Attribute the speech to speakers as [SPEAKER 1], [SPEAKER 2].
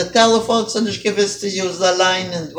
[SPEAKER 1] the telephone so nicht gewiss to use the line and